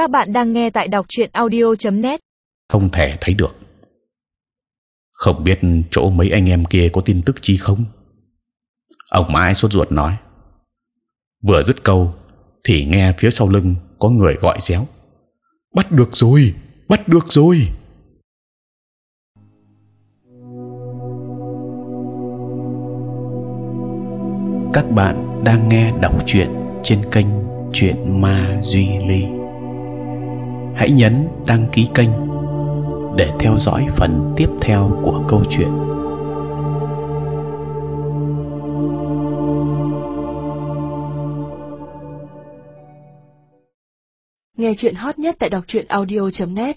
Các bạn đang nghe tại đọc truyện audio.net. không thể thấy được. Không biết chỗ mấy anh em kia có tin tức chi không? Ông mãi sốt ruột nói. Vừa dứt câu thì nghe phía sau lưng có người gọi réo. Bắt được rồi, bắt được rồi. Các bạn đang nghe đọc truyện trên kênh Chuyện Ma Duy Ly. Hãy nhấn đăng ký kênh để theo dõi phần tiếp theo của câu chuyện. Nghe chuyện hot nhất tại đọc truyện audio.net